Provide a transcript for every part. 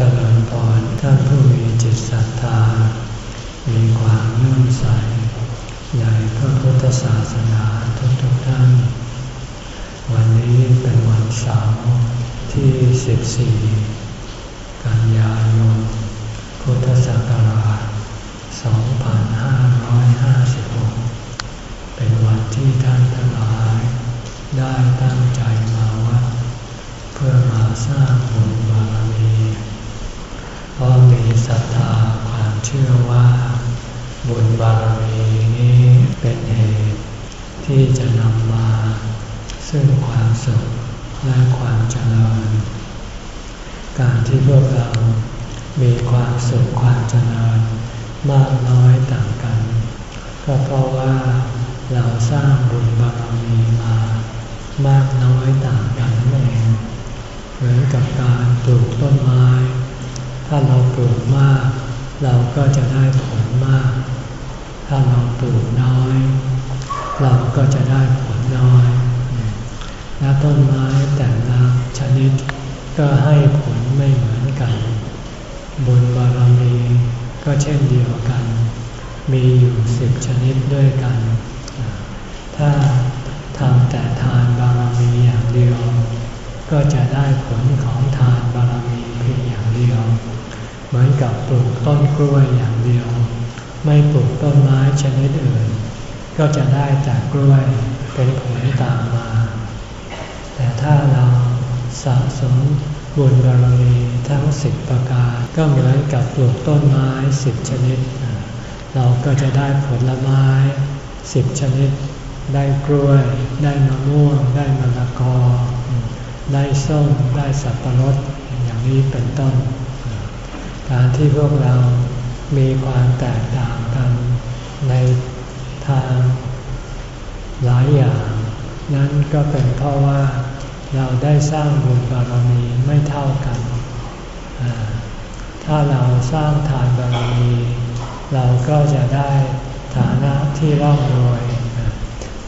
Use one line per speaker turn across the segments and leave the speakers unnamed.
จริญพรท่านผู้มีจิตศรัทธา มีความเลื่มใสในพระพุทธศาสนาทุกๆทท่าน วันนี้เป็นวันเสาร์ที่ 14 กันยายน พุทธศักราช 2556 เป็นวันที่ท่านทั้งหลาย ได้ตั้งใจมาวัดเพื่อมาสร้างบุญบาร มีเพราะมีศรัทธาความเชื่อว่า บุญบารมีนี้เป็นเหตุ ที่จะนำมา ซึ่งความสุขและความเจริญ การที่พวกเรามีความสุขความเจริญมากน้อยต่างกัน ก็เพราะว่าเราสร้างบุญบารมีมามากน้อยต่างกันนั่นเองเหมือนกับการปลูก ถ้าเราปลูกมาก เราก็จะได้ผลมาก ถ้าเราปลูกน้อย เราก็จะได้ผลน้อย และต้นไม้แต่ละชนิดก็ให้ผลไม่เหมือนกันบุญบารมีก็เช่นเดียวกัน มีอยู่สิบชนิดด้วยกัน ถ้าทำแต่ทานบารมีอย่างเดียว ก็จะได้ผลของทานบารมีเพียงอย่างเดียว เหมือนกับปลูกต้นกล้วยอย่างเดียว ไม่ปลูกต้นไม้ชนิดอื่น ก็จะได้แต่กล้วยเป็นผลตามมา แต่ถ้าเราสะสมบุญบารมีทั้งสิบประการก็เหมือนกับปลูกต้นไม้สิบชนิด เราก็จะได้ผลไม้สิบชนิด ได้กล้วย ได้มะม่วง ได้มะละกอ ได้ส้ม ได้สับปะรดอย่างนี้เป็นต้น การที่พวกเรามีความแตกต่างกันในทางหลายอย่าง นั้นก็เป็นเพราะว่าเราได้สร้างบุญบารมีไม่เท่ากัน ถ้าเราสร้างทานบารมี เราก็จะได้ฐานะที่ร่ำรวย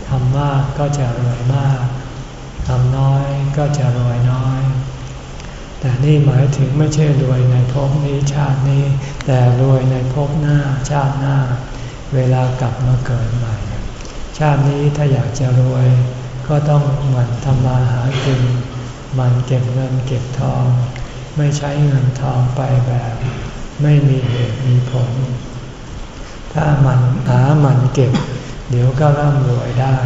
ทำมากก็จะรวยมากทำน้อยก็จะรวยน้อย แต่นี่หมายถึงไม่ใช่รวยในภพนี้ชาตินี้ แต่รวยในภพหน้าชาติหน้า เวลากลับมาเกิดใหม่ ชาตินี้ถ้าอยากจะรวย ก็ต้องหมั่นทำมาหากินหมั่นเก็บเงินเก็บทอง ไม่ใช้เงินทองไปแบบ ไม่มีเหตุมีผล ถ้ามันหาหมันเก็บ เดี๋ยวก็ร่ำรวยได้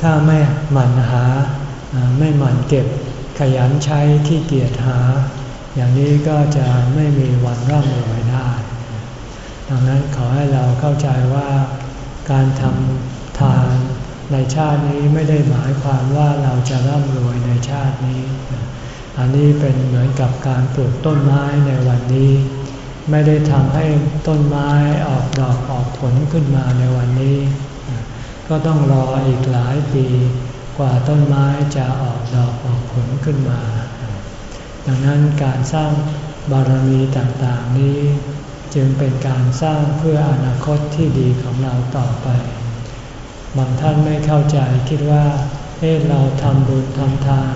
ถ้าไม่หมั่นหาไม่หมั่นเก็บ ขยันใช้ขี้เกียจหา อย่างนี้ก็จะไม่มีวันร่ำรวยได้ ดังนั้นขอให้เราเข้าใจว่าการทำทานในชาตินี้ไม่ได้หมายความว่าเราจะร่ำรวยในชาตินี้ อันนี้เป็นเหมือนกับการปลูกต้นไม้ในวันนี้ ไม่ได้ทำให้ต้นไม้ออกดอกออกผลขึ้นมาในวันนี้ ก็ต้องรออีกหลายปีกว่าต้นไม้จะออกดอกอ ลขึ้นมา ดังนั้นการสร้างบารมีต่างๆนี้ จึงเป็นการสร้างเพื่ออนาคตที่ดีของเราต่อไป บางท่านไม่เข้าใจคิดว่าเอ๊เราทำบุญทำทาน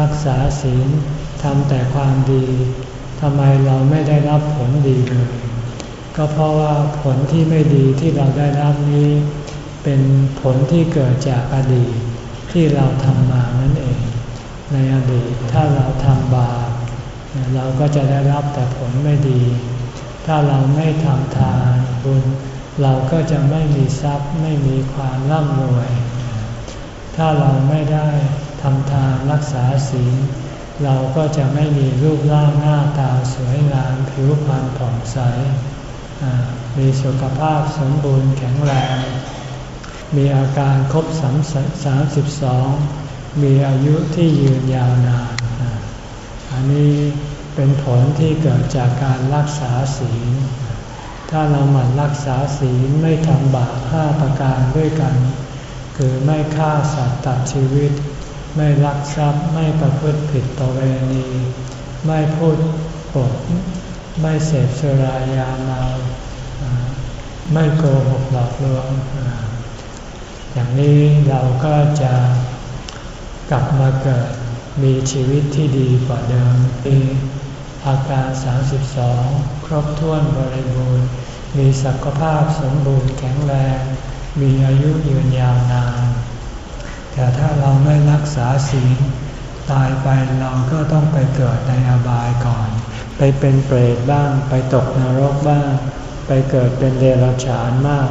รักษาศีลทำแต่ความดีทำไมเราไม่ได้รับผลดีเลยก็เพราะว่าผลที่ไม่ดีที่เราได้รับนี้ เป็นผลที่เกิดจากอดีตที่เราทำมานั่นเอง ในอดีตถ้าเราทำบาปเราก็จะได้รับแต่ผลไม่ดี ถ้าเราไม่ทำทานบุญ เราก็จะไม่มีทรัพย์ไม่มีความร่ำรวย ถ้าเราไม่ได้ทำทานรักษาศีลเราก็จะไม่มีรูปร่างหน้าตาสวยงามผิวพรรณผ่องใส มีสุขภาพสมบูรณ์แข็งแรง มีอาการครบสามสิบสอง มีอายุที่ยืนยาวนาน อันนี้เป็นผลที่เกิดจากการรักษาศีล ถ้าเราหมั่นรักษาศีลไม่ทำบาปห้าประการด้วยกัน คือไม่ฆ่าสัตว์ตัดชีวิต ไม่ลักทรัพย์ไม่ประพฤติผิดต่อเวณี ไม่พูดปด ไม่เสพสุรายาเมา ไม่โกหกหลอกลวง อย่างนี้เราก็จะ กลับมาเกิดมีชีวิตที่ดีกว่าเดิมมีอาการ 32 ครบถ้วนบริบูรณ์ มีสุขภาพสมบูรณ์แข็งแรง มีอายุยืนยาวนาน แต่ถ้าเราไม่รักษาศีลตายไปเราก็ต้องไปเกิดในอบายก่อน ไปเป็นเปรตบ้าง ไปตกนรกบ้าง ไปเกิดเป็นเดรัจฉานมาก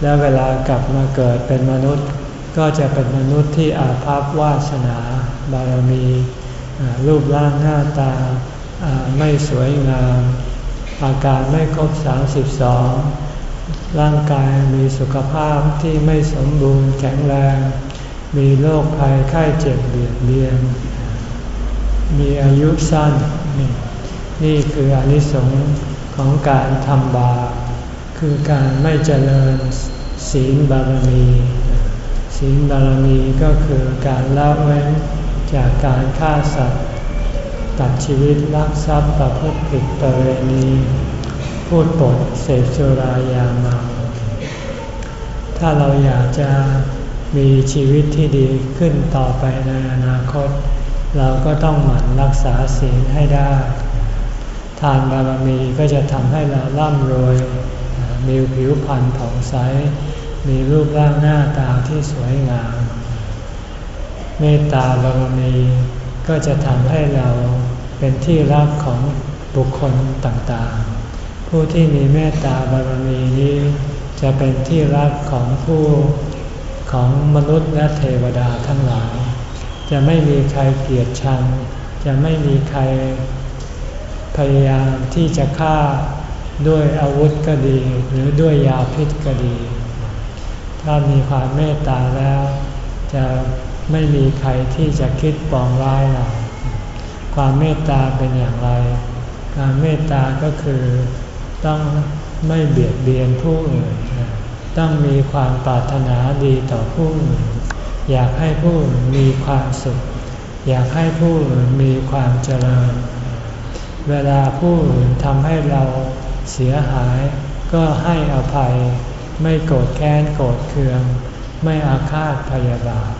แล้วเวลากลับมาเกิดเป็นมนุษย์ ก็จะเป็นมนุษย์ที่อาภัพวาสนา บารมีรูปร่างหน้าตาไม่สวยงาม อาการไม่ครบ 32 ร่างกายมีสุขภาพที่ไม่สมบูรณ์แข็งแรง มีโรคภัยไข้เจ็บเบียดเบียน มีอายุสั้น นี่คืออนิสงส์ของการทำบาปคือการไม่เจริญศีลบารมี ศีลบารมีก็คือการละเว้นจากการฆ่าสัตว์ ตัดชีวิตลักทรัพย์ประพฤติผิดประเวณีพูดปดเสพสุรายาเมาถ้าเราอยากจะมีชีวิตที่ดีขึ้นต่อไปในอนาคต เราก็ต้องหมั่นรักษาศีลให้ได้ ทานบารมีก็จะทำให้เราร่ำรวย มีผิวพรรณผ่องใส มีรูปร่างหน้าตาที่สวยงาม เมตตาบารมีก็จะทำให้เราเป็นที่รักของบุคคลต่างๆ ผู้ที่มีเมตตาบารมีนี้จะเป็นที่รักของผู้ของมนุษย์และเทวดาทั้งหลาย จะไม่มีใครเกลียดชัง จะไม่มีใครพยายามที่จะฆ่าด้วยอาวุธก็ดี หรือด้วยยาพิษก็ดี ถ้ามีความเมตตาแล้ว จะไม่มีใครที่จะคิดปองร้ายเรา ความเมตตาเป็นอย่างไร การเมตตาก็คือต้องไม่เบียดเบียนผู้อื่น ต้องมีความปรารถนาดีต่อผู้อื่น อยากให้ผู้อื่นมีความสุข อยากให้ผู้อื่นมีความเจริญ เวลาผู้อื่นทำให้เราเสียหายก็ให้อภัย ไม่โกรธแค้นโกรธเคือง ไม่อาฆาตพยาบาท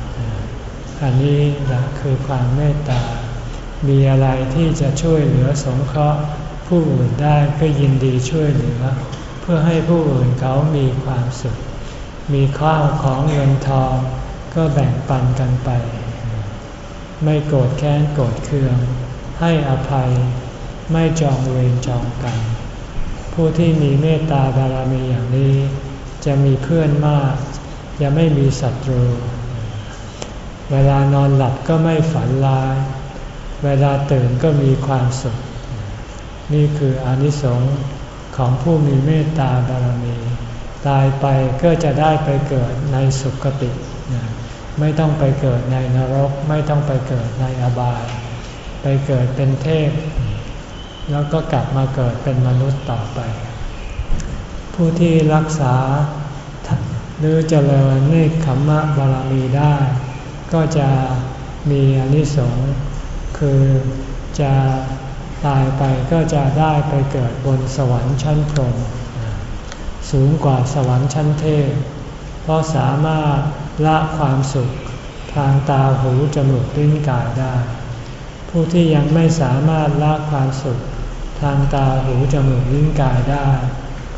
อันนี้แหละคือความเมตตา มีอะไรที่จะช่วยเหลือสงเคราะห์ผู้อื่นได้ก็ยินดีช่วยเหลือ เพื่อให้ผู้อื่นเขามีความสุข มีข้าวของเงินทอง ก็แบ่งปันกันไป ไม่โกรธแค้นโกรธเคือง ให้อภัย ไม่จองเวรจองกัน ผู้ที่มีเมตตาบารมีอย่างนี้ จะมีเพื่อนมาก จะไม่มีศัตรู เวลานอนหลับก็ไม่ฝันร้าย เวลาตื่นก็มีความสุข นี่คืออนิสงส์ของผู้มีเมตตาบารมี ตายไปก็จะได้ไปเกิดในสุคติ ไม่ต้องไปเกิดในนรก ไม่ต้องไปเกิดในอบาย ไปเกิดเป็นเทพ แล้วก็กลับมาเกิดเป็นมนุษย์ต่อไป ผู้ที่รักษาหรือเจริญเนคขมมะบารมีได้ ก็จะมีอนิสงส์คือจะตายไปก็จะได้ไปเกิดบนสวรรค์ชั้นพรหมสูงกว่าสวรรค์ชั้นเทพ เพราะสามารถละความสุขทางตาหูจมูกลิ้นกายได้ ผู้ที่ยังไม่สามารถละความสุขทางตาหูจมูกลิ้นกายได้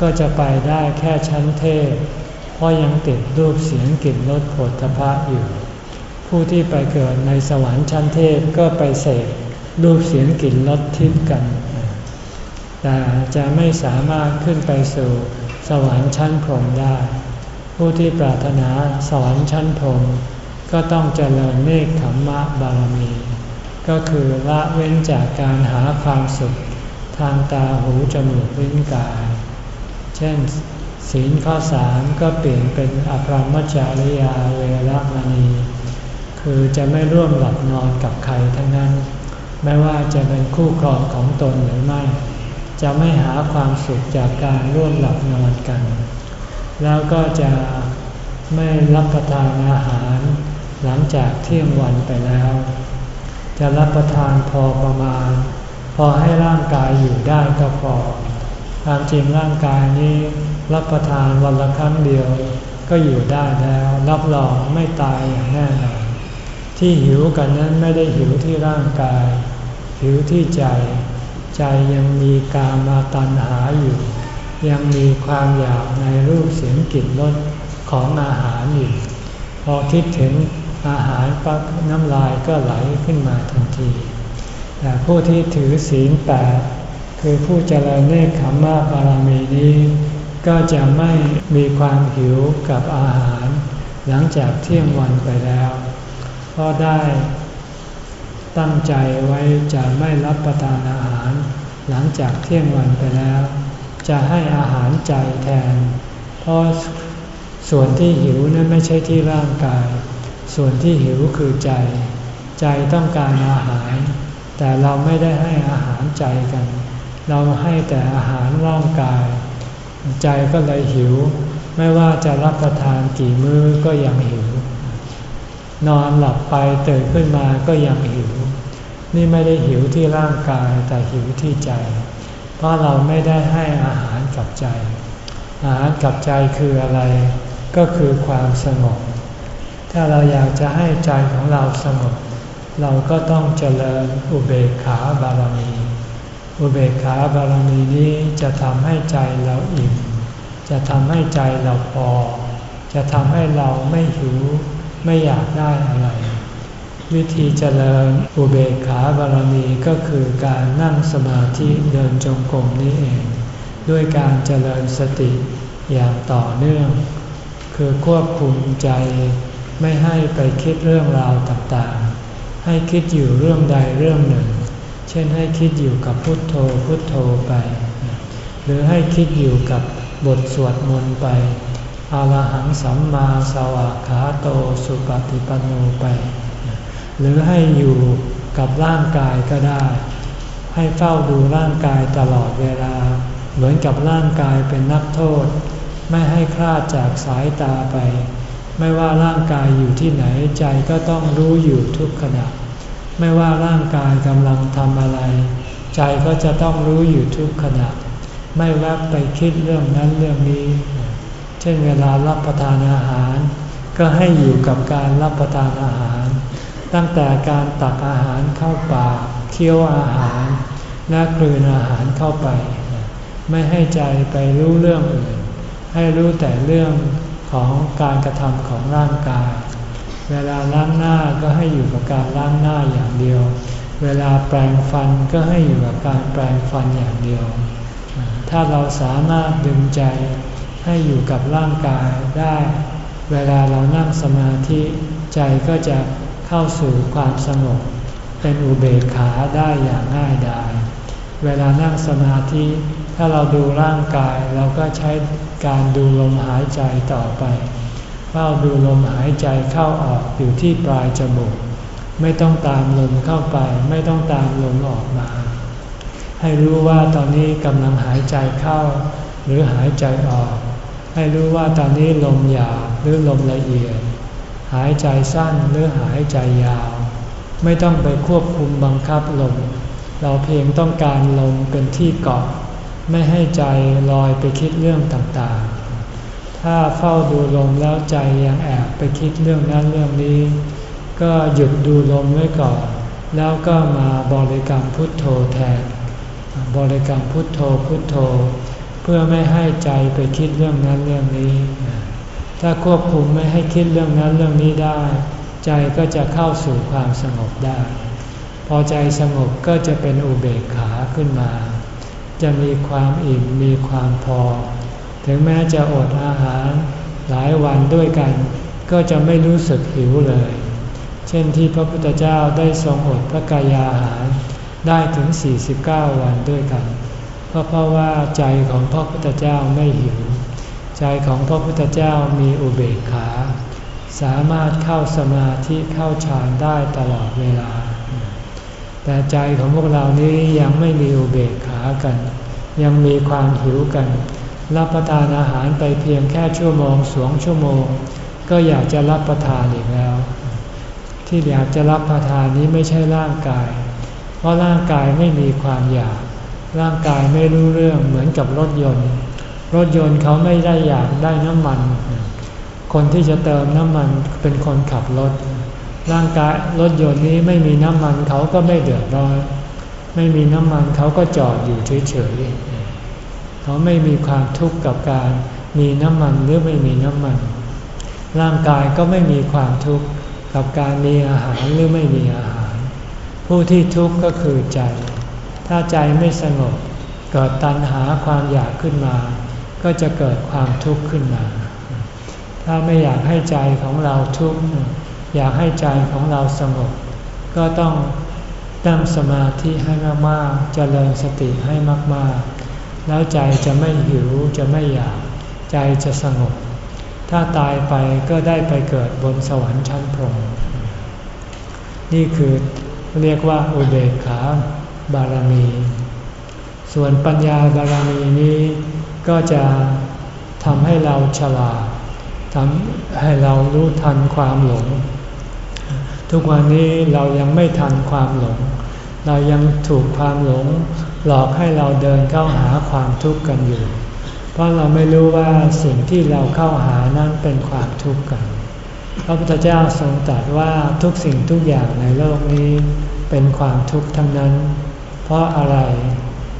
ก็จะไปได้แค่ชั้นเทพ เพราะยังติดรูปเสียงกลิ่นรสผลทพะอยู่ ผู้ที่ไปเกิดในสวรรค์ชั้นเทพก็ไปเสกรูปเสียงกลิ่นรสทิพย์กัน แต่จะไม่สามารถขึ้นไปสู่สวรรค์ชั้นพรหมได้ ผู้ที่ปรารถนาสวรรค์ชั้นพรหมก็ต้องเจริญเมฆขมมะบารมี ก็คือละเว้นจากการหาความสุข ทางตาหูจมูกลิ้นกาย เช่น ศีลข้อสามก็เปลี่ยนเป็นอภรรมจาริยาเวรมณี คือจะไม่ร่วมหลับนอนกับใครทั้งนั้น ไม่ว่าจะเป็นคู่ครองของตนหรือไม่ จะไม่หาความสุขจากการร่วมหลับนอนกัน แล้วก็จะไม่รับประทานอาหารหลังจากเที่ยงวันไปแล้ว จะรับประทานพอประมาณ พอให้ร่างกายอยู่ได้ก็พอ ความจริงร่างกายนี้รับประทานวันละครั้งเดียว ก็อยู่ได้แล้ว รับรองไม่ตายอย่างแน่นอนที่หิวกันนั้นไม่ได้หิวที่ร่างกาย หิวที่ใจ ใจยังมีกามาตัณหาอยู่ ยังมีความอยากในรูปเสียงกลิ่นรสของอาหารอยู่ พอคิดถึงอาหารปั๊บน้ำลายก็ไหลขึ้นมาทันที แต่ผู้ที่ถือศีลแปด คือผู้เจริญเนคขมมาบารมีนี้ ก็จะไม่มีความหิวกับอาหาร หลังจากเที่ยงวันไปแล้วเพราะได้ตั้งใจไว้จะไม่รับประทานอาหาร หลังจากเที่ยงวันไปแล้ว จะให้อาหารใจแทน เพราะส่วนที่หิวนั้นไม่ใช่ที่ร่างกาย ส่วนที่หิวคือใจ ใจต้องการอาหาร แต่เราไม่ได้ให้อาหารใจกัน เราให้แต่อาหารร่างกาย ใจก็เลยหิว ไม่ว่าจะรับประทานกี่มื้อก็ยังหิว นอนหลับไปตื่นขึ้นมาก็ยังหิว นี่ไม่ได้หิวที่ร่างกายแต่หิวที่ใจ เพราะเราไม่ได้ให้อาหารกับใจ อาหารกับใจคืออะไร ก็คือความสงบ ถ้าเราอยากจะให้ใจของเราสงบเราก็ต้องเจริญอุเบกขาบารมี อุเบกขาบารมีนี้จะทำให้ใจเราอิ่ม จะทำให้ใจเราพอ จะทำให้เราไม่หิว ไม่อยากได้อะไร วิธีเจริญอุเบกขาบารมีก็คือการนั่งสมาธิเดินจงกรมนี้เอง ด้วยการเจริญสติอย่างต่อเนื่อง คือควบคุมใจไม่ให้ไปคิดเรื่องราวต่างๆ ให้คิดอยู่เรื่องใดเรื่องหนึ่ง เช่นให้คิดอยู่กับพุทโธพุทโธไป หรือให้คิดอยู่กับบทสวดมนต์ไปอาลหังสัมมาสวากขาโตสุปฏิปันโนไป หรือให้อยู่กับร่างกายก็ได้ ให้เฝ้าดูร่างกายตลอดเวลา เหมือนกับร่างกายเป็นนักโทษ ไม่ให้คลาดจากสายตาไป ไม่ว่าร่างกายอยู่ที่ไหนใจก็ต้องรู้อยู่ทุกขณะ ไม่ว่าร่างกายกำลังทำอะไร ใจก็จะต้องรู้อยู่ทุกขณะ ไม่แวบไปคิดเรื่องนั้นเรื่องนี้ เช่นเวลารับประทานอาหาร ก็ให้อยู่กับการรับประทานอาหาร ตั้งแต่การตักอาหารเข้าปากเคี้ยวอาหาร และกลืนอาหารเข้าไป ไม่ให้ใจไปรู้เรื่องอื่น ให้รู้แต่เรื่องของการกระทำของร่างกาย เวลาล้างหน้าก็ให้อยู่กับการล้างหน้าอย่างเดียว เวลาแปรงฟันก็ให้อยู่กับการแปรงฟันอย่างเดียว ถ้าเราสามารถดึงใจให้อยู่กับร่างกายได้ เวลาเรานั่งสมาธิใจก็จะเข้าสู่ความสงบ เป็นอุเบกขาได้อย่างง่ายดายเวลานั่งสมาธิ ถ้าเราดูร่างกายเราก็ใช้การดูลมหายใจต่อไป เฝ้าดูลมหายใจเข้าออกอยู่ที่ปลายจมูก ไม่ต้องตามลมเข้าไป ไม่ต้องตามลมออกมา ให้รู้ว่าตอนนี้กำลังหายใจเข้า หรือหายใจออก ให้รู้ว่าตอนนี้ลมหยาบหรือลมละเอียด หายใจสั้นหรือหายใจยาว ไม่ต้องไปควบคุมบังคับลม เราเพียงต้องการลมเป็นที่เกาะ ไม่ให้ใจลอยไปคิดเรื่องต่างๆ ถ้าเฝ้าดูลมแล้วใจยังแอบไปคิดเรื่องนั้นเรื่องนี้ ก็หยุดดูลมไว้ก่อน แล้วก็มาบริกรรมพุทโธแทน บริกรรมพุทโธพุทโธ เพื่อไม่ให้ใจไปคิดเรื่องนั้นเรื่องนี้ ถ้าควบคุมไม่ให้คิดเรื่องนั้นเรื่องนี้ได้ ใจก็จะเข้าสู่ความสงบได้ พอใจสงบก็จะเป็นอุเบกขาขึ้นมา จะมีความอิ่มมีความพอ ถึงแม้จะอดอาหารหลายวันด้วยกัน ก็จะไม่รู้สึกหิวเลย เช่นที่พระพุทธเจ้าได้ทรงอดพระกายอาหารได้ถึง 49 วันด้วยกัน เพราะเพราะว่าใจของพระพุทธเจ้าไม่หิว ใจของพระพุทธเจ้ามีอุเบกขา สามารถเข้าสมาธิเข้าฌานได้ตลอดเวลา แต่ใจของพวกเรานี้ยังไม่มีอุเบกขากัน ยังมีความหิวกัน รับประทานอาหารไปเพียงแค่ชั่วโมงสองชั่วโมง ก็อยากจะรับประทานอีกแล้ว ที่อยากจะรับประทานนี้ไม่ใช่ร่างกาย เพราะร่างกายไม่มีความอยาก ร่างกายไม่รู้เรื่องเหมือนกับรถยนต์ รถยนต์เขาไม่ได้อยากได้น้ำมัน คนที่จะเติมน้ำมันเป็นคนขับรถ ร่างกายรถยนต์นี้ไม่มีน้ำมันเขาก็ไม่เดือดร้อน ไม่มีน้ำมันเขาก็จอดอยู่เฉยๆ เขาไม่มีความทุกข์กับการมีน้ำมันหรือไม่มีน้ำมัน ร่างกายก็ไม่มีความทุกข์กับการมีอาหารหรือไม่มีอาหาร ผู้ที่ทุกข์ก็คือใจ ถ้าใจไม่สงบ เกิดตัณหาความอยากขึ้นมา ก็จะเกิดความทุกข์ขึ้นมา ถ้าไม่อยากให้ใจของเราทุกข์อยากให้ใจของเราสงบ ก็ต้องตั้งสมาธิให้มากๆเจริญสติให้มากๆ แล้วใจจะไม่หิวจะไม่อยาก ใจจะสงบ ถ้าตายไปก็ได้ไปเกิดบนสวรรค์ชั้นพรหมนี่คือเรียกว่าอุเบกขาบารมี ส่วนปัญญาบารมีนี้ก็จะทำให้เราฉลาดทำให้เรารู้ทันความหลง ทุกวันนี้เรายังไม่ทันความหลง เรายังถูกความหลง หลอกให้เราเดินเข้าหาความทุกข์กันอยู่ เพราะเราไม่รู้ว่าสิ่งที่เราเข้าหานั้นเป็นความทุกข์กัน พระพุทธเจ้าทรงตรัสว่าทุกสิ่งทุกอย่างในโลกนี้เป็นความทุกข์ทั้งนั้น เพราะอะไร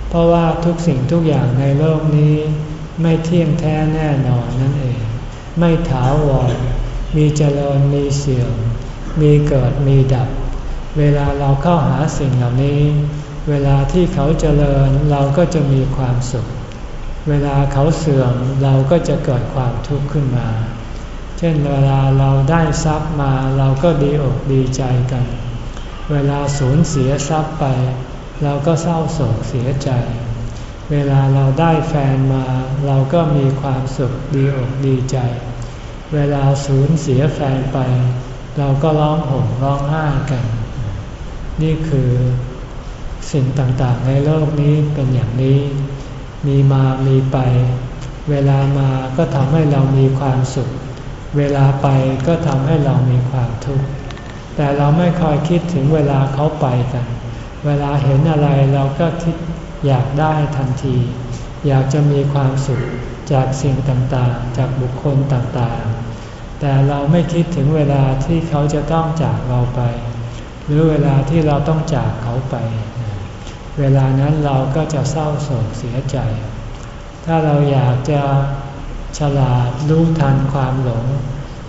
เพราะว่าทุกสิ่งทุกอย่างในโลกนี้ ไม่เที่ยงแท้แน่นอนนั่นเอง ไม่ถาวร มีเจริญมีเสื่อม มีเกิดมีดับ เวลาเราเข้าหาสิ่งเหล่านี้ เวลาที่เขาเจริญเราก็จะมีความสุข เวลาเขาเสื่อมเราก็จะเกิดความทุกข์ขึ้นมา เช่นเวลาเราได้ทรัพย์มาเราก็ดีอกดีใจกัน เวลาสูญเสียทรัพย์ไป เราก็เศร้าโศกเสียใจ เวลาเราได้แฟนมา เราก็มีความสุขดีอกดีใจ เวลาสูญเสียแฟนไป เราก็ร้องห่มร้องไห้กัน นี่คือ สิ่งต่างๆ ในโลกนี้เป็นอย่างนี้ มีมามีไป เวลามาก็ทำให้เรามีความสุข เวลาไปก็ทำให้เรามีความทุกข์ แต่เราไม่คอยคิดถึงเวลาเขาไปกัน เวลาเห็นอะไรเราก็คิดอยากได้ทันที อยากจะมีความสุขจากสิ่งต่างๆ จากบุคคลต่างๆ แต่เราไม่คิดถึงเวลาที่เขาจะต้องจากเราไป หรือเวลาที่เราต้องจากเขาไป เวลานั้นเราก็จะเศร้าโศกเสียใจ ถ้าเราอยากจะฉลาดรู้ทันความหลง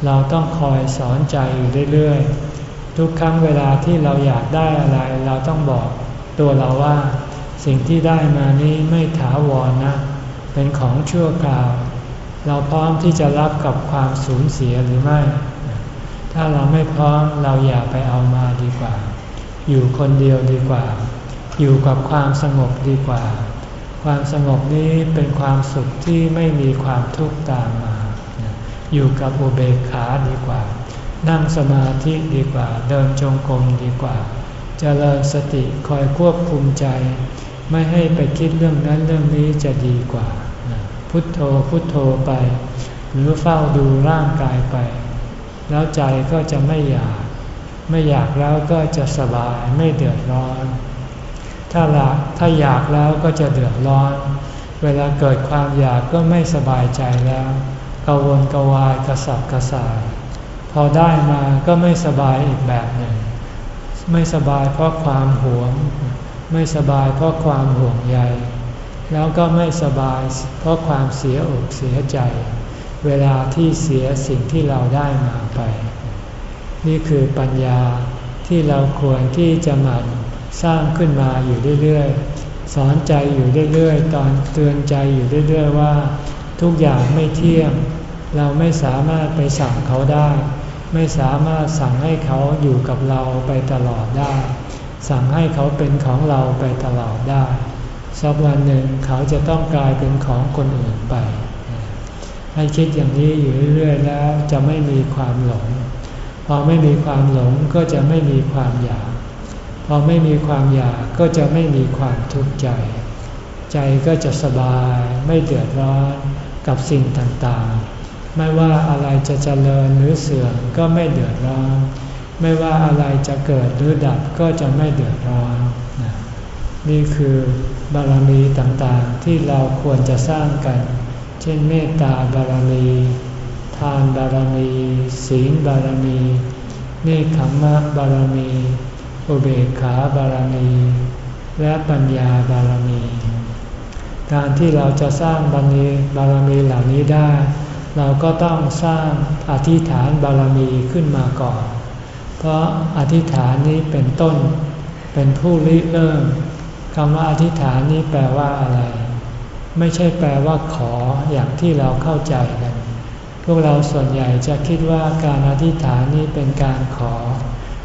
เราต้องคอยสอนใจอยู่เรื่อยๆ ทุกครั้งเวลาที่เราอยากได้อะไร เราต้องบอกตัวเราว่า สิ่งที่ได้มานี้ไม่ถาวรนะ เป็นของชั่วคราว เราพร้อมที่จะรับกับความสูญเสียหรือไม่ ถ้าเราไม่พร้อมเราอย่าไปเอามาดีกว่า อยู่คนเดียวดีกว่า อยู่กับความสงบดีกว่า ความสงบนี้เป็นความสุขที่ไม่มีความทุกข์ตามมา อยู่กับอุเบกขาดีกว่า นั่งสมาธิดีกว่า เดินจงกรมดีกว่าจเจริญสติคอยควบคุมใจ ไม่ให้ไปคิดเรื่องนั้นเรื่องนี้จะดีกว่า พุทโธพุทโธไป หรือเฝ้าดูร่างกายไป แล้วใจก็จะไม่อยาก ไม่อยากแล้วก็จะสบายไม่เดือดร้อน ถ้าละถ้าอยากแล้วก็จะเดือดร้อน เวลาเกิดความอยากก็ไม่สบายใจแล้วกวนกวายกระสับกระส่าย พอได้มาก็ไม่สบายอีกแบบหนึ่ง ไม่สบายเพราะความหวง ไม่สบายเพราะความห่วงใย แล้วก็ไม่สบายเพราะความเสียอกเสียใจ เวลาที่เสียสิ่งที่เราได้มาไป นี่คือปัญญาที่เราควรที่จะหมั่น สร้างขึ้นมาอยู่เรื่อยๆ สอนใจอยู่เรื่อยๆ ตอนเตือนใจอยู่เรื่อยๆว่า ทุกอย่างไม่เที่ยง เราไม่สามารถไปสั่งเขาได้ ไม่สามารถสั่งให้เขาอยู่กับเราไปตลอดได้ สั่งให้เขาเป็นของเราไปตลอดได้สักวันหนึ่งเขาจะต้องกลายเป็นของคนอื่นไป ให้คิดอย่างนี้อยู่เรื่อยๆ แล้วจะไม่มีความหลง พอไม่มีความหลงก็จะไม่มีความอยาก พอไม่มีความอยากก็จะไม่มีความทุกข์ใจ ใจก็จะสบายไม่เดือดร้อนกับสิ่งต่างๆ ไม่ว่าอะไรจะเจริญหรือเสื่อมก็ไม่เดือดร้อน ไม่ว่าอะไรจะเกิดหรือดับก็จะไม่เดือดร้อน นี่คือบารมีต่างๆที่เราควรจะสร้างกัน เช่นเมตตาบารมี ทานบารมี ศีลบารมี เนคขมมะบารมี อุเบกขาบารมี และปัญญาบารมี การที่เราจะสร้างบารมีบารมีเหล่านี้ได้ เราก็ต้องสร้างอธิษฐานบารมีขึ้นมาก่อน เพราะอธิษฐานนี้เป็นต้น เป็นผู้ริเริ่มคำว่าอธิษฐานนี้แปลว่าอะไร ไม่ใช่แปลว่าขออย่างที่เราเข้าใจกันพวกเราส่วนใหญ่จะคิดว่าการอธิษฐานนี้เป็นการขอ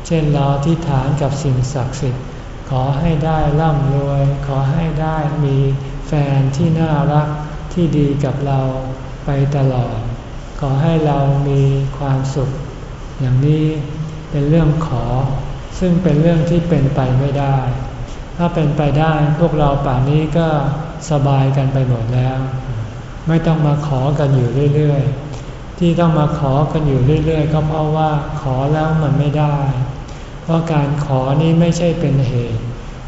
เช่นเราอธิษฐานกับสิ่งศักดิ์สิทธิ์ ขอให้ได้ร่ำรวย ขอให้ได้มีแฟนที่น่ารักที่ดีกับเราไปตลอด ขอให้เรามีความสุข อย่างนี้เป็นเรื่องขอ ซึ่งเป็นเรื่องที่เป็นไปไม่ได้ ถ้าเป็นไปได้พวกเราป่านนี้ก็สบายกันไปหมดแล้ว ไม่ต้องมาขอกันอยู่เรื่อยๆ ที่ต้องมาขอกันอยู่เรื่อยๆ ก็เพราะว่าขอแล้วมันไม่ได้ เพราะการขอนี้ไม่ใช่เป็นเหตุ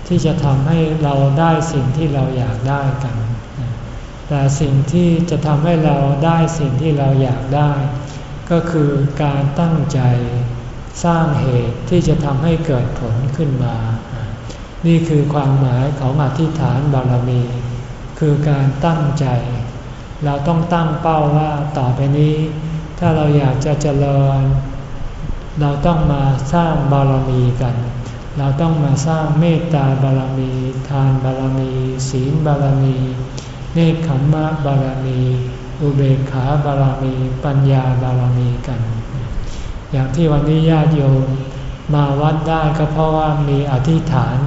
ที่จะทำให้เราได้สิ่งที่เราอยากได้กัน แต่สิ่งที่จะทำให้เราได้สิ่งที่เราอยากได้ ก็คือการตั้งใจสร้างเหตุที่จะทำให้เกิดผลขึ้นมา นี่คือความหมายของอธิษฐานบารมี คือการตั้งใจ เราต้องตั้งเป้าว่าต่อไปนี้ ถ้าเราอยากจะเจริญ เราต้องมาสร้างบารมีกัน เราต้องมาสร้างเมตตาบารมี ทานบารมี ศีลบารมี เนคขมมะบารมี อุเบกขาบารมี ปัญญาบารมีกัน อย่างที่วันนี้ญาติโยมมาวัดได้ก็เพราะว่ามีอธิษฐาน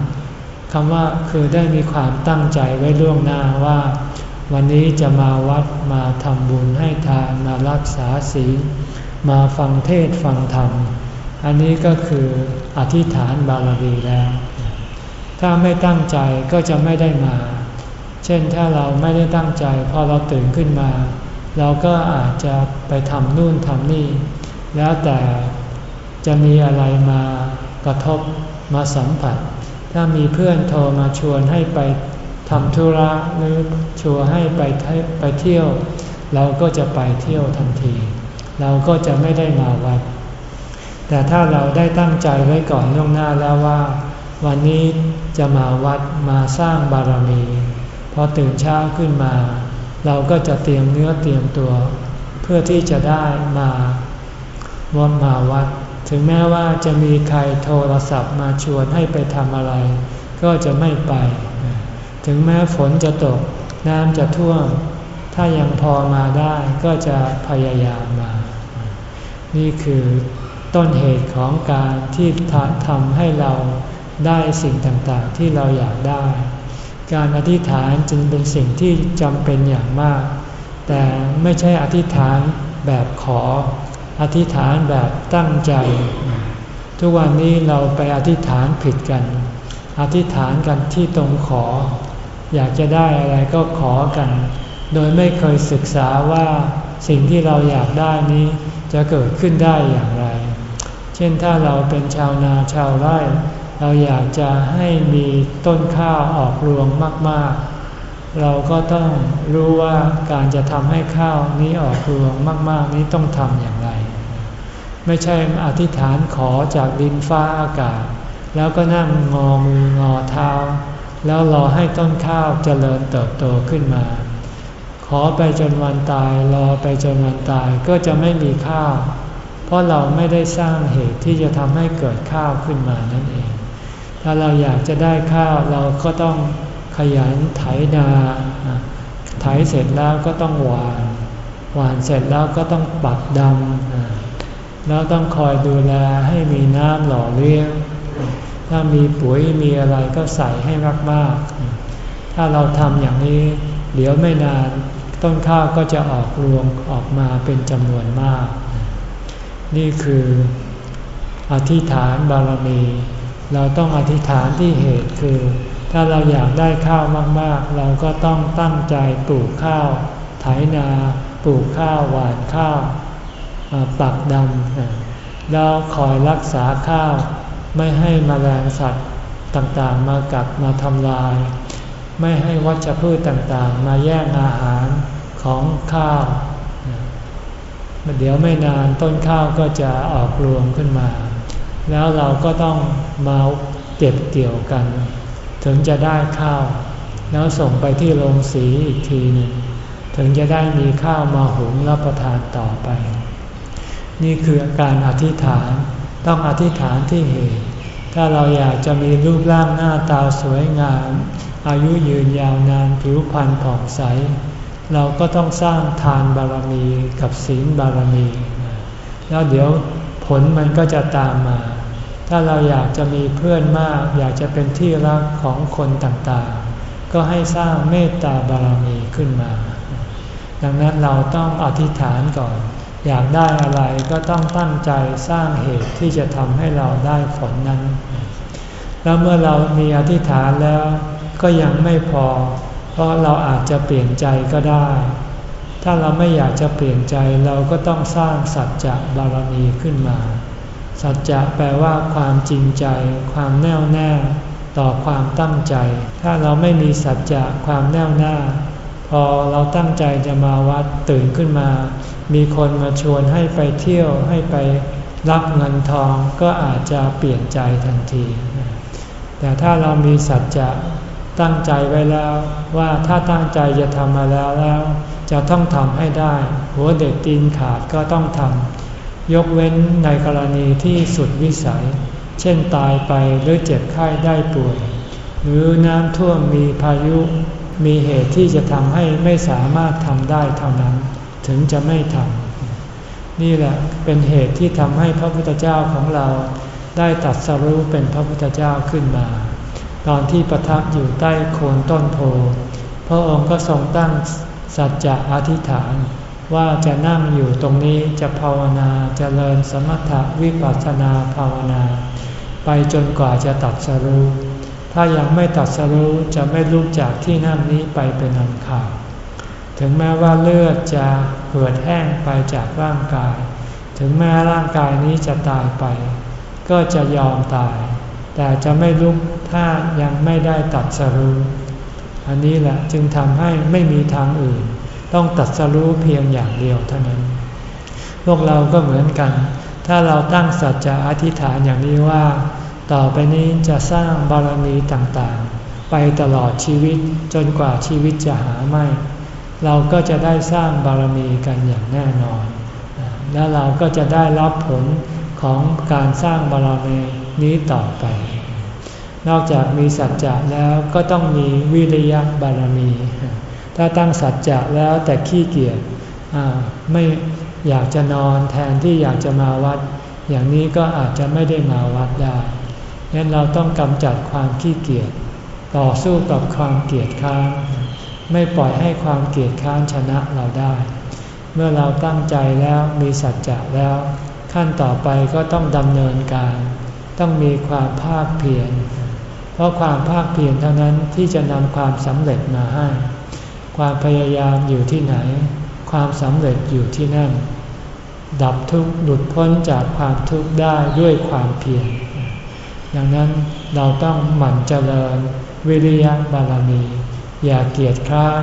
คำว่าคือได้มีความตั้งใจไว้ล่วงหน้าว่า วันนี้จะมาวัดมาทำบุญให้ทานมารักษาศีล มาฟังเทศฟังธรรม อันนี้ก็คืออธิษฐานบารมีแล้ว ถ้าไม่ตั้งใจก็จะไม่ได้มา เช่นถ้าเราไม่ได้ตั้งใจพอเราตื่นขึ้นมา เราก็อาจจะไปทำนู่นทำนี่ แล้วแต่จะมีอะไรมากระทบมาสัมผัส ถ้ามีเพื่อนโทรมาชวนให้ไปทำธุระหรือชวนให้ไปไปเที่ยว เราก็จะไปเที่ยวทันที เราก็จะไม่ได้มาวัด แต่ถ้าเราได้ตั้งใจไว้ก่อนล่วงหน้าแล้วว่า วันนี้จะมาวัดมาสร้างบารมี พอตื่นเช้าขึ้นมา เราก็จะเตรียมเนื้อเตรียมตัว เพื่อที่จะได้มาวันมาวัด ถึงแม้ว่าจะมีใครโทรศัพท์มาชวนให้ไปทำอะไร ก็จะไม่ไป ถึงแม้ฝนจะตกน้ำจะท่วม ถ้ายังพอมาได้ก็จะพยายามมา นี่คือต้นเหตุของการที่ทำให้เราได้สิ่งต่างๆที่เราอยากได้ การอธิษฐานจึงเป็นสิ่งที่จำเป็นอย่างมาก แต่ไม่ใช่อธิษฐานแบบขอ อธิษฐานแบบตั้งใจ ทุกวันนี้เราไปอธิษฐานผิดกัน อธิษฐานกันที่ตรงขอ อยากจะได้อะไรก็ขอกัน โดยไม่เคยศึกษาว่าสิ่งที่เราอยากได้นี้ จะเกิดขึ้นได้อย่างไร เช่นถ้าเราเป็นชาวนาชาวไร่ เราอยากจะให้มีต้นข้าวออกรวงมาก ๆ เราก็ต้องรู้ว่าการจะทำให้ข้าวนี้ออกรวงมาก ๆ นี้ต้องทำอย่างไร ไม่ใช่อธิษฐานขอจากดินฟ้าอากาศ แล้วก็นั่งงอมืองอเท้า แล้วรอให้ต้นข้าวเจริญเติบโตขึ้นมา ขอไปจนวันตายรอไปจนวันตายก็จะไม่มีข้าว เพราะเราไม่ได้สร้างเหตุที่จะทำให้เกิดข้าวขึ้นมานั่นเอง ถ้าเราอยากจะได้ข้าวเราก็ต้องขยันไถนาไถเสร็จแล้วก็ต้องหวานหวานเสร็จแล้วก็ต้องปักดำแล้วต้องคอยดูแลให้มีน้ำหล่อเลี้ยง ถ้ามีปุ๋ยมีอะไรก็ใส่ให้มากๆ ถ้าเราทำอย่างนี้ เดี๋ยวไม่นาน ต้นข้าวก็จะออกรวงออกมาเป็นจำนวนมาก นี่คืออธิษฐานบารมี เราต้องอธิษฐานที่เหตุคือ ถ้าเราอยากได้ข้าวมากๆ เราก็ต้องตั้งใจปลูกข้าว ไถนา ปลูกข้าวหวานข้าวปักดำแล้วคอยรักษาข้าว ไม่ให้มแมลงสัตว์ต่างๆมากัดมาทำลาย ไม่ให้วัชพืชต่างๆ มาแย่งอาหารของข้าวเดี๋ยวไม่นานต้นข้าวก็จะออกรวงขึ้นมา แล้วเราก็ต้องมาเก็บเกี่ยวกัน ถึงจะได้ข้าว แล้วส่งไปที่โรงสีอีกทีหนึ่งถึงจะได้มีข้าวมาหุงรับประทานต่อไป นี่คือการอธิษฐานต้องอธิษฐานที่เหตุถ้าเราอยากจะมีรูปร่างหน้าตาสวยงาม อายุยืนยาวนานผิวพรรณผ่องใส เราก็ต้องสร้างทานบารมีกับศีลบารมี แล้วเดี๋ยวผลมันก็จะตามมา ถ้าเราอยากจะมีเพื่อนมาก อยากจะเป็นที่รักของคนต่างๆ ก็ให้สร้างเมตตาบารมีขึ้นมา ดังนั้นเราต้องอธิษฐานก่อน อยากได้อะไรก็ต้องตั้งใจสร้างเหตุที่จะทำให้เราได้ผลนั้น แล้วเมื่อเรามีอธิษฐานแล้ว ก็ยังไม่พอ เพราะเราอาจจะเปลี่ยนใจก็ได้ ถ้าเราไม่อยากจะเปลี่ยนใจเราก็ต้องสร้างสัจจะบารมีขึ้นมา สัจจะแปลว่าความจริงใจ ความแน่วแน่ ต่อความตั้งใจ ถ้าเราไม่มีสัจจะความแน่วแน่พอเราตั้งใจจะมาวัดตื่นขึ้นมา มีคนมาชวนให้ไปเที่ยวให้ไปรับเงินทองก็อาจจะเปลี่ยนใจทันที แต่ถ้าเรามีสัจจะ ตั้งใจไว้แล้วว่าถ้าตั้งใจจะทำมาแล้วแล้ว จะต้องทำให้ได้ หัวเด็ดตีนขาดก็ต้องทำยกเว้นในกรณีที่สุดวิสัย เช่นตายไปหรือเจ็บไข้ได้ป่วย หรือน้ำท่วมมีพายุ มีเหตุที่จะทำให้ไม่สามารถทำได้เท่านั้น ถึงจะไม่ทำนี่แหละเป็นเหตุที่ทำให้พระพุทธเจ้าของเราได้ตัดสรู้เป็นพระพุทธเจ้าขึ้นมา ตอนที่ประทับอยู่ใต้โคนต้นโพพระองค์ก็ทรงตั้งสัจจะอธิษฐาน ว่าจะนั่งอยู่ตรงนี้จะภาวนาจเจริญสมถะวิปัสสนาภาวนา ไปจนกว่าจะตัดสรู้ถ้ายังไม่ตัดสรู้จะไม่ลุกจากที่นั่งนี้ไปเป็นอันขาดถึงแม้ว่าเลือดจะเหือดแห้งไปจากร่างกาย ถึงแม้ร่างกายนี้จะตายไป ก็จะยอมตาย แต่จะไม่ลุกถ้ายังไม่ได้ตัดสรู้ อันนี้แหละจึงทำให้ไม่มีทางอื่น ต้องตัดสรู้เพียงอย่างเดียวเท่านั้น พวกเราก็เหมือนกัน ถ้าเราตั้งสัจจะอธิษฐานอย่างนี้ว่า ต่อไปนี้จะสร้างบารมีต่างๆ ไปตลอดชีวิตจนกว่าชีวิตจะหาไม่ เราก็จะได้สร้างบารมีกันอย่างแน่นอน แล้วเราก็จะได้รับผลของการสร้างบารมี นี้ต่อไป นอกจากมีสัจจะแล้วก็ต้องมีวิริยะบารมี ถ้าตั้งสัจจะแล้วแต่ขี้เกียจไม่อยากจะนอนแทนที่อยากจะมาวัด อย่างนี้ก็อาจจะไม่ได้มาวัดได้งั้นเราต้องกำจัดความขี้เกียจต่อสู้กับความเกียจค้านไม่ปล่อยให้ความเกียจค้านชนะเราได้ เมื่อเราตั้งใจแล้วมีสัจจะแล้ว ขั้นต่อไปก็ต้องดำเนินการ ต้องมีความภาคเพียร เพราะความภาคเพียรเท่านั้นที่จะนำความสำเร็จมาให้ ความพยายามอยู่ที่ไหน ความสำเร็จอยู่ที่นั่น ดับทุกข์หลุดพ้นจากความทุกข์ได้ด้วยความเพียร ดังนั้นเราต้องหมั่นเจริญวิริยะบารมี อย่าเกียจคร้าน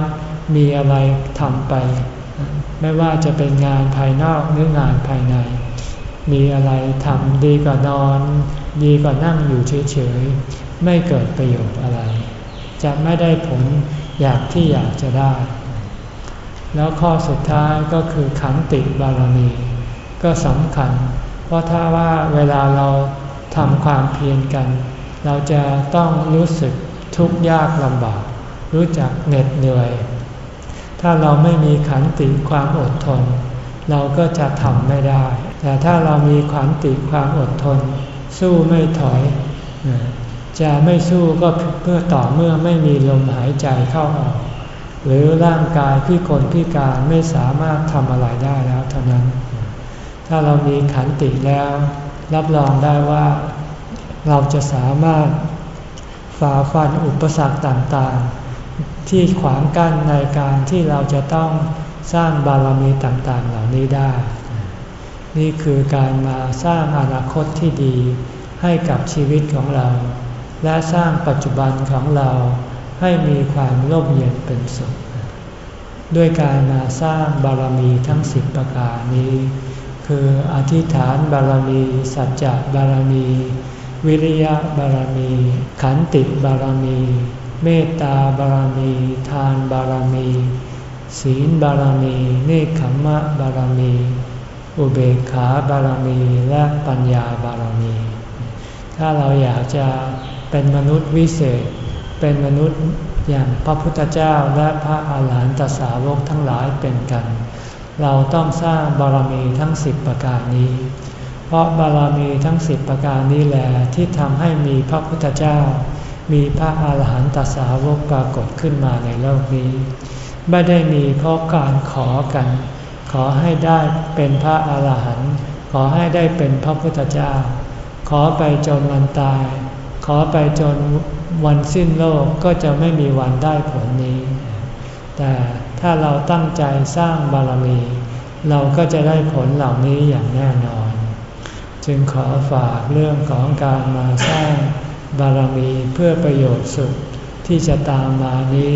มีอะไรทำไป ไม่ว่าจะเป็นงานภายนอกหรืองานภายใน มีอะไรทำดีกว่านอน ดีกว่านั่งอยู่เฉยๆ ไม่เกิดประโยชน์อะไร จะไม่ได้ผลอยากที่อยากจะได้ แล้วข้อสุดท้ายก็คือขันติบารมี ก็สำคัญ เพราะถ้าว่าเวลาเราทำความเพียรกัน เราจะต้องรู้สึกทุกข์ยากลำบาก รู้จักเหน็ดเหนื่อย ถ้าเราไม่มีขันติความอดทน เราก็จะทำไม่ได้ แต่ถ้าเรามีขันติความอดทน สู้ไม่ถอย จะไม่สู้ก็เพื่อต่อเมื่อไม่มีลมหายใจเข้าออก หรือร่างกายพิกลพิการไม่สามารถทำอะไรได้แล้วเท่านั้น ถ้าเรามีขันติแล้ว รับรองได้ว่า เราจะสามารถฝ่าฟันอุปสรรคต่างๆ ที่ขวางกั้นในการที่เราจะต้องสร้างบารมีต่างๆเหล่านี้ได้ นี่คือการมาสร้างอนาคตที่ดีให้กับชีวิตของเรา และสร้างปัจจุบันของเราให้มีความร่มเย็นเป็นสุข ด้วยการมาสร้างบารมีทั้งสิบประการนี้ คืออธิษฐานบารมี สัจจะบารมี วิริยะบารมี ขันติบารมี เมตตาบารมี ทานบารมี ศีลบารมี เนคขมะบารมี อุเบกขาบารมีและปัญญาบารมี ถ้าเราอยากจะเป็นมนุษย์วิเศษ เป็นมนุษย์อย่างพระพุทธเจ้าและพระอาหารหันตสาวกทั้งหลายเป็นกัน เราต้องสร้างบารมีทั้งสิบประการนี้ เพราะบารมีทั้งสิบประการนี้แหละที่ทำให้มีพระพุทธเจ้า มีพระอาหารหันตสาวกปรากฏขึ้นมาในโลกนี้ ไม่ได้มีเพราะการขอกัน ขอให้ได้เป็นพระอาหารหันต์ขอให้ได้เป็นพระพุทธเจ้า ขอไปจนวันตาย ขอไปจนวันสิ้นโลกก็จะไม่มีวันได้ผลนี้ แต่ถ้าเราตั้งใจสร้างบารมี เราก็จะได้ผลเหล่านี้อย่างแน่นอน จึงขอฝากเรื่องของการมาสร้างบารมีเพื่อประโยชน์สุดที่จะตามมานี้